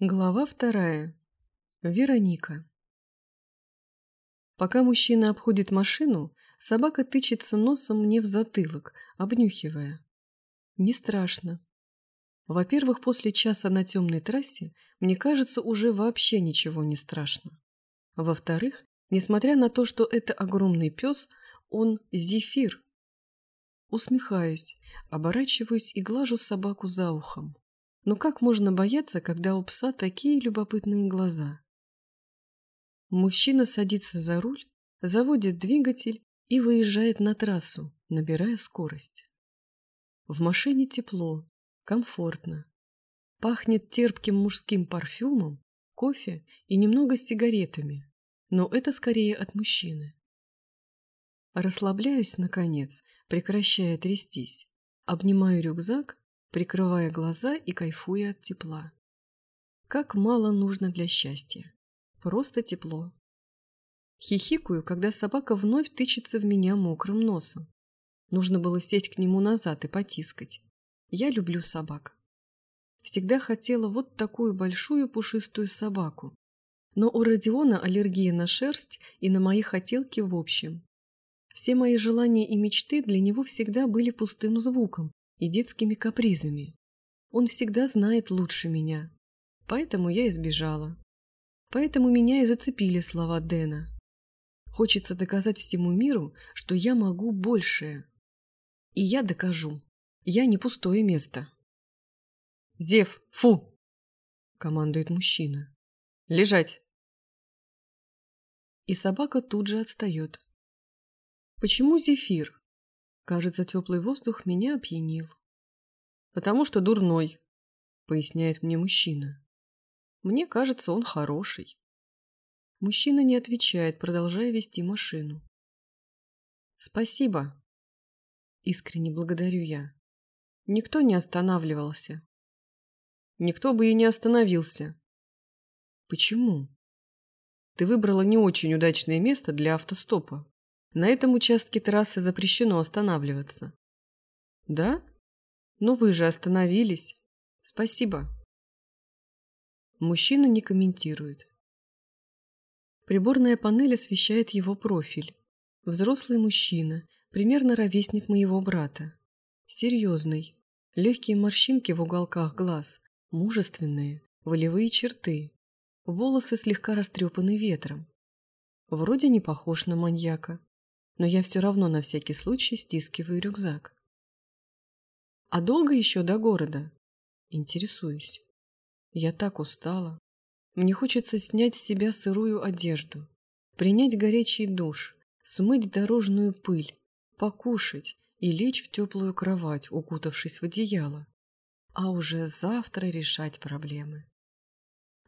Глава вторая. Вероника. Пока мужчина обходит машину, собака тычется носом мне в затылок, обнюхивая. Не страшно. Во-первых, после часа на темной трассе мне кажется уже вообще ничего не страшно. Во-вторых, несмотря на то, что это огромный пес, он зефир. Усмехаюсь, оборачиваюсь и глажу собаку за ухом. Но как можно бояться, когда у пса такие любопытные глаза? Мужчина садится за руль, заводит двигатель и выезжает на трассу, набирая скорость. В машине тепло, комфортно. Пахнет терпким мужским парфюмом, кофе и немного сигаретами, но это скорее от мужчины. Расслабляюсь, наконец, прекращая трястись, обнимаю рюкзак прикрывая глаза и кайфуя от тепла. Как мало нужно для счастья. Просто тепло. Хихикаю, когда собака вновь тычется в меня мокрым носом. Нужно было сесть к нему назад и потискать. Я люблю собак. Всегда хотела вот такую большую пушистую собаку. Но у Родиона аллергия на шерсть и на мои хотелки в общем. Все мои желания и мечты для него всегда были пустым звуком, и детскими капризами. Он всегда знает лучше меня. Поэтому я избежала. Поэтому меня и зацепили слова Дэна. Хочется доказать всему миру, что я могу большее. И я докажу. Я не пустое место. «Зев, фу!» — командует мужчина. «Лежать!» И собака тут же отстает. Почему зефир? Кажется, теплый воздух меня опьянил. «Потому что дурной», — поясняет мне мужчина. «Мне кажется, он хороший». Мужчина не отвечает, продолжая вести машину. «Спасибо», — искренне благодарю я. Никто не останавливался. Никто бы и не остановился. Почему? Ты выбрала не очень удачное место для автостопа. На этом участке трассы запрещено останавливаться. Да? Но вы же остановились. Спасибо. Мужчина не комментирует. Приборная панель освещает его профиль. Взрослый мужчина, примерно ровесник моего брата. Серьезный. Легкие морщинки в уголках глаз, мужественные, волевые черты. Волосы слегка растрепаны ветром. Вроде не похож на маньяка, но я все равно на всякий случай стискиваю рюкзак. А долго еще до города? Интересуюсь. Я так устала. Мне хочется снять с себя сырую одежду, принять горячий душ, смыть дорожную пыль, покушать и лечь в теплую кровать, укутавшись в одеяло, а уже завтра решать проблемы.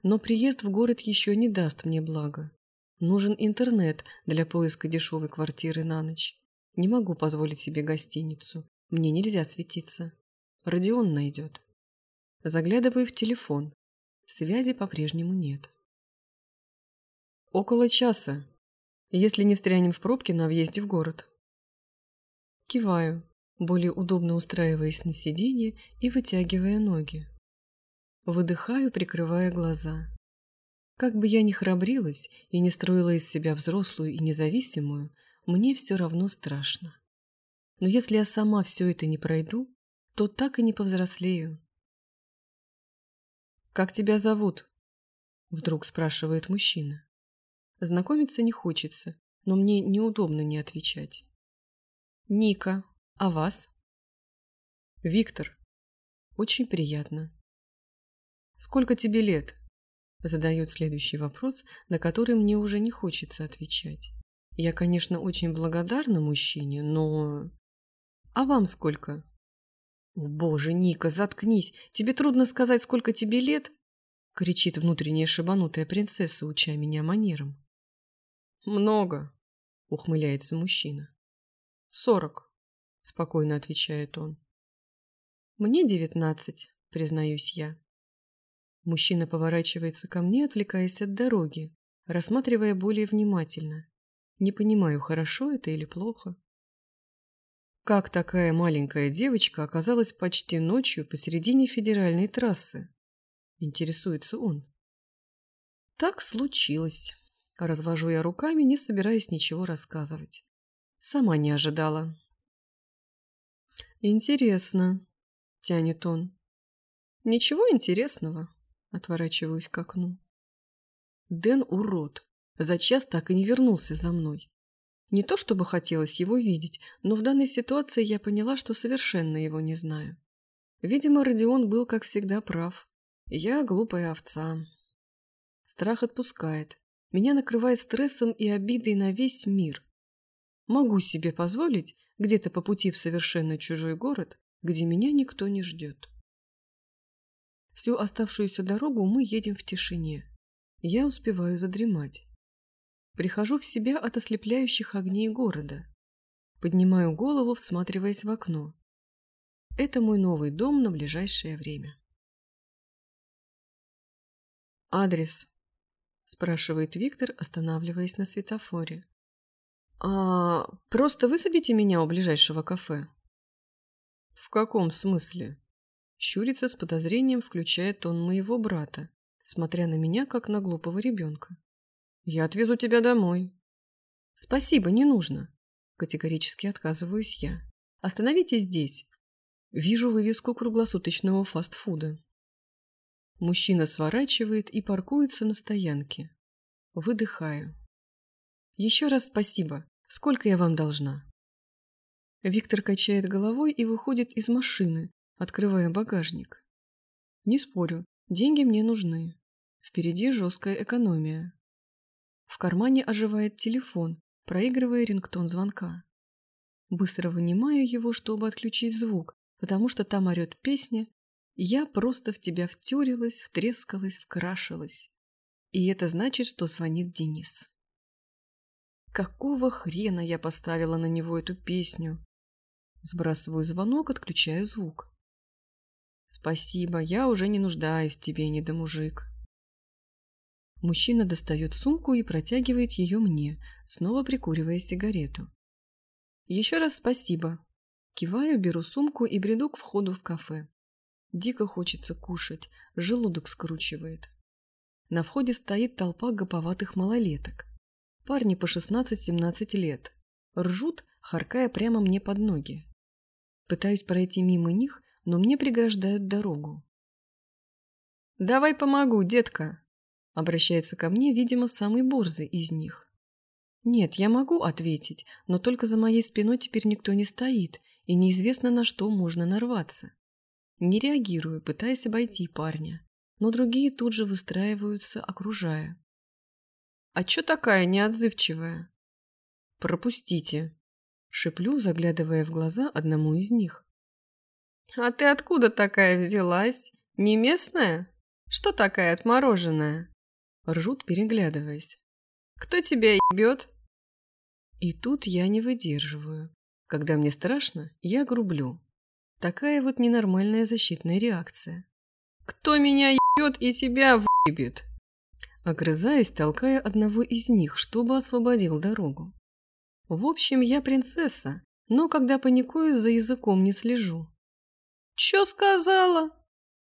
Но приезд в город еще не даст мне блага. Нужен интернет для поиска дешевой квартиры на ночь. Не могу позволить себе гостиницу. Мне нельзя светиться. Родион найдет. Заглядываю в телефон. Связи по-прежнему нет. Около часа, если не встрянем в пробки на въезде в город. Киваю, более удобно устраиваясь на сиденье и вытягивая ноги. Выдыхаю, прикрывая глаза. Как бы я ни храбрилась и не строила из себя взрослую и независимую, мне все равно страшно. Но если я сама все это не пройду, то так и не повзрослею. «Как тебя зовут?» — вдруг спрашивает мужчина. Знакомиться не хочется, но мне неудобно не отвечать. «Ника, а вас?» «Виктор. Очень приятно». «Сколько тебе лет?» Задает следующий вопрос, на который мне уже не хочется отвечать. Я, конечно, очень благодарна мужчине, но... А вам сколько? О, боже, Ника, заткнись! Тебе трудно сказать, сколько тебе лет? Кричит внутренняя шибанутая принцесса, уча меня манерам. Много, ухмыляется мужчина. Сорок, спокойно отвечает он. Мне девятнадцать, признаюсь я. Мужчина поворачивается ко мне, отвлекаясь от дороги, рассматривая более внимательно. Не понимаю, хорошо это или плохо. Как такая маленькая девочка оказалась почти ночью посередине федеральной трассы? Интересуется он. Так случилось. Развожу я руками, не собираясь ничего рассказывать. Сама не ожидала. Интересно, тянет он. Ничего интересного. Отворачиваюсь к окну. Дэн урод. За час так и не вернулся за мной. Не то чтобы хотелось его видеть, но в данной ситуации я поняла, что совершенно его не знаю. Видимо, Родион был, как всегда, прав. Я глупая овца. Страх отпускает. Меня накрывает стрессом и обидой на весь мир. Могу себе позволить где-то по пути в совершенно чужой город, где меня никто не ждет. Всю оставшуюся дорогу мы едем в тишине. Я успеваю задремать. Прихожу в себя от ослепляющих огней города. Поднимаю голову, всматриваясь в окно. Это мой новый дом на ближайшее время. «Адрес?» – спрашивает Виктор, останавливаясь на светофоре. «А просто высадите меня у ближайшего кафе?» «В каком смысле?» Щурится с подозрением, включая тон моего брата, смотря на меня, как на глупого ребенка. «Я отвезу тебя домой». «Спасибо, не нужно». Категорически отказываюсь я. «Остановитесь здесь». Вижу вывеску круглосуточного фастфуда. Мужчина сворачивает и паркуется на стоянке. Выдыхаю. «Еще раз спасибо. Сколько я вам должна?» Виктор качает головой и выходит из машины, открывая багажник. Не спорю, деньги мне нужны. Впереди жесткая экономия. В кармане оживает телефон, проигрывая рингтон звонка. Быстро вынимаю его, чтобы отключить звук, потому что там орет песня «Я просто в тебя втюрилась, втрескалась, вкрашилась». И это значит, что звонит Денис. Какого хрена я поставила на него эту песню? Сбрасываю звонок, отключаю звук. Спасибо, я уже не нуждаюсь в тебе, недомужик. Мужчина достает сумку и протягивает ее мне, снова прикуривая сигарету. Еще раз спасибо. Киваю, беру сумку и бреду к входу в кафе. Дико хочется кушать, желудок скручивает. На входе стоит толпа гоповатых малолеток. Парни по 16-17 лет. Ржут, харкая прямо мне под ноги. Пытаюсь пройти мимо них, но мне преграждают дорогу. «Давай помогу, детка!» Обращается ко мне, видимо, самый борзый из них. Нет, я могу ответить, но только за моей спиной теперь никто не стоит, и неизвестно, на что можно нарваться. Не реагирую, пытаясь обойти парня, но другие тут же выстраиваются, окружая. «А чё такая неотзывчивая?» «Пропустите», — шеплю, заглядывая в глаза одному из них. «А ты откуда такая взялась? Не местная? Что такая отмороженная?» Ржут, переглядываясь. «Кто тебя ебет?» И тут я не выдерживаю. Когда мне страшно, я грублю. Такая вот ненормальная защитная реакция. «Кто меня ебет и тебя выебет?» Огрызаюсь, толкая одного из них, чтобы освободил дорогу. В общем, я принцесса, но когда паникую, за языком не слежу. «Чё сказала?»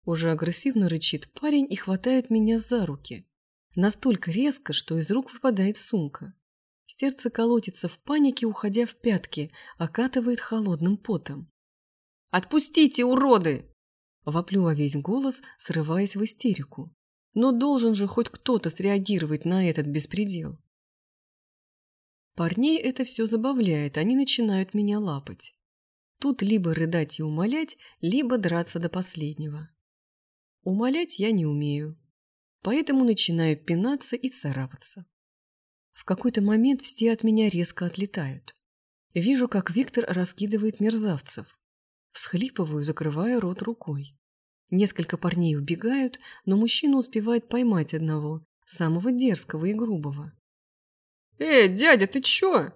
Уже агрессивно рычит парень и хватает меня за руки. Настолько резко, что из рук выпадает сумка. Сердце колотится в панике, уходя в пятки, окатывает холодным потом. «Отпустите, уроды!» Воплю во весь голос, срываясь в истерику. Но должен же хоть кто-то среагировать на этот беспредел. Парней это все забавляет, они начинают меня лапать. Тут либо рыдать и умолять, либо драться до последнего. Умолять я не умею, поэтому начинаю пинаться и царапаться. В какой-то момент все от меня резко отлетают. Вижу, как Виктор раскидывает мерзавцев. Всхлипываю, закрывая рот рукой. Несколько парней убегают, но мужчина успевает поймать одного, самого дерзкого и грубого. «Эй, дядя, ты чё?»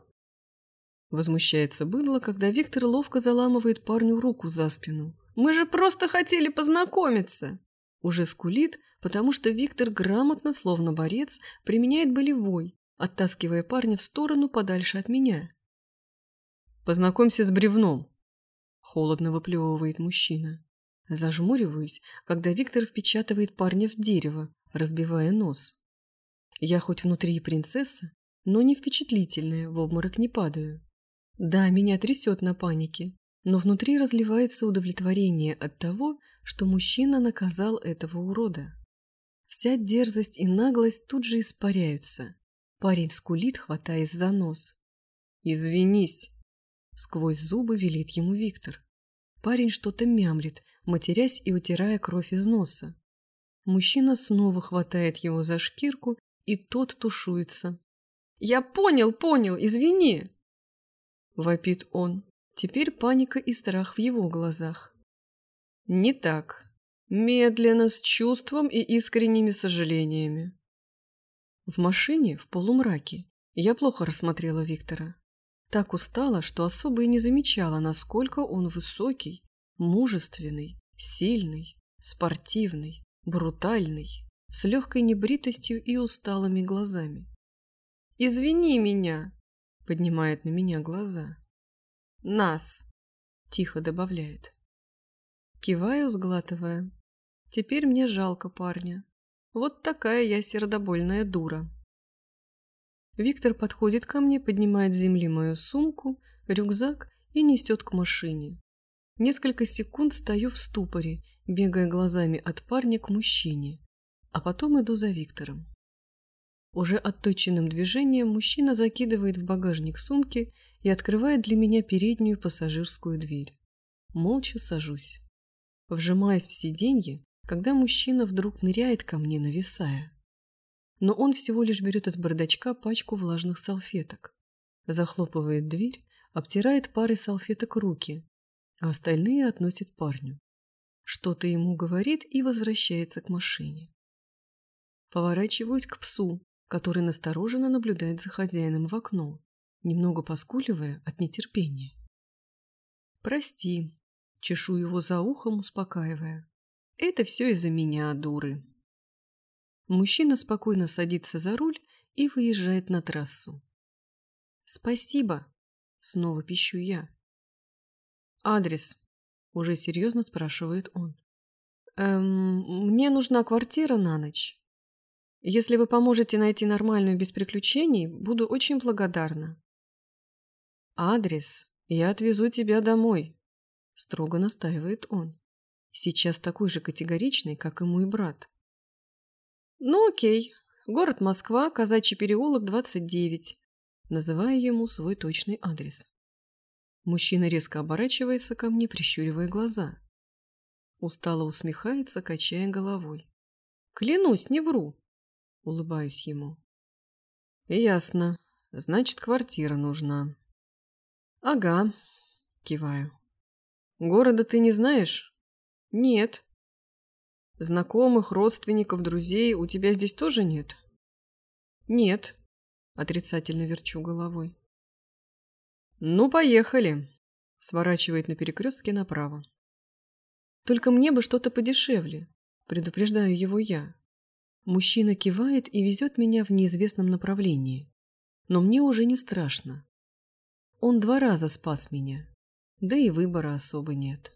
Возмущается быдло, когда Виктор ловко заламывает парню руку за спину. «Мы же просто хотели познакомиться!» Уже скулит, потому что Виктор грамотно, словно борец, применяет болевой, оттаскивая парня в сторону подальше от меня. «Познакомься с бревном», — холодно выплевывает мужчина. Зажмуриваюсь, когда Виктор впечатывает парня в дерево, разбивая нос. Я хоть внутри и принцесса, но не впечатлительная, в обморок не падаю. Да, меня трясет на панике, но внутри разливается удовлетворение от того, что мужчина наказал этого урода. Вся дерзость и наглость тут же испаряются. Парень скулит, хватаясь за нос. «Извинись!» — сквозь зубы велит ему Виктор. Парень что-то мямлит, матерясь и утирая кровь из носа. Мужчина снова хватает его за шкирку, и тот тушуется. «Я понял, понял, извини!» Вопит он. Теперь паника и страх в его глазах. Не так. Медленно, с чувством и искренними сожалениями. В машине, в полумраке, я плохо рассмотрела Виктора. Так устала, что особо и не замечала, насколько он высокий, мужественный, сильный, спортивный, брутальный, с легкой небритостью и усталыми глазами. «Извини меня!» — поднимает на меня глаза. «Нас!» — тихо добавляет. Киваю, сглатывая. Теперь мне жалко парня. Вот такая я сердобольная дура. Виктор подходит ко мне, поднимает с земли мою сумку, рюкзак и несет к машине. Несколько секунд стою в ступоре, бегая глазами от парня к мужчине, а потом иду за Виктором. Уже отточенным движением мужчина закидывает в багажник сумки и открывает для меня переднюю пассажирскую дверь. Молча сажусь. Вжимаясь в сиденье, когда мужчина вдруг ныряет ко мне, нависая но он всего лишь берет из бардачка пачку влажных салфеток, захлопывает дверь, обтирает парой салфеток руки, а остальные относит парню. Что-то ему говорит и возвращается к машине. Поворачиваюсь к псу, который настороженно наблюдает за хозяином в окно, немного поскуливая от нетерпения. «Прости», — чешу его за ухом, успокаивая. «Это все из-за меня, дуры». Мужчина спокойно садится за руль и выезжает на трассу. «Спасибо!» — снова пищу я. «Адрес?» — уже серьезно спрашивает он. «Эм, мне нужна квартира на ночь. Если вы поможете найти нормальную без приключений, буду очень благодарна». «Адрес? Я отвезу тебя домой», — строго настаивает он. Сейчас такой же категоричный, как и мой брат. Ну окей, город Москва, Казачий переулок, 29. Называю ему свой точный адрес. Мужчина резко оборачивается ко мне, прищуривая глаза. Устало усмехается, качая головой. Клянусь, не вру. Улыбаюсь ему. Ясно. Значит, квартира нужна. Ага. Киваю. Города ты не знаешь? Нет. Знакомых, родственников, друзей у тебя здесь тоже нет? Нет, отрицательно верчу головой. Ну, поехали. Сворачивает на перекрестке направо. Только мне бы что-то подешевле, предупреждаю его я. Мужчина кивает и везет меня в неизвестном направлении. Но мне уже не страшно. Он два раза спас меня, да и выбора особо нет.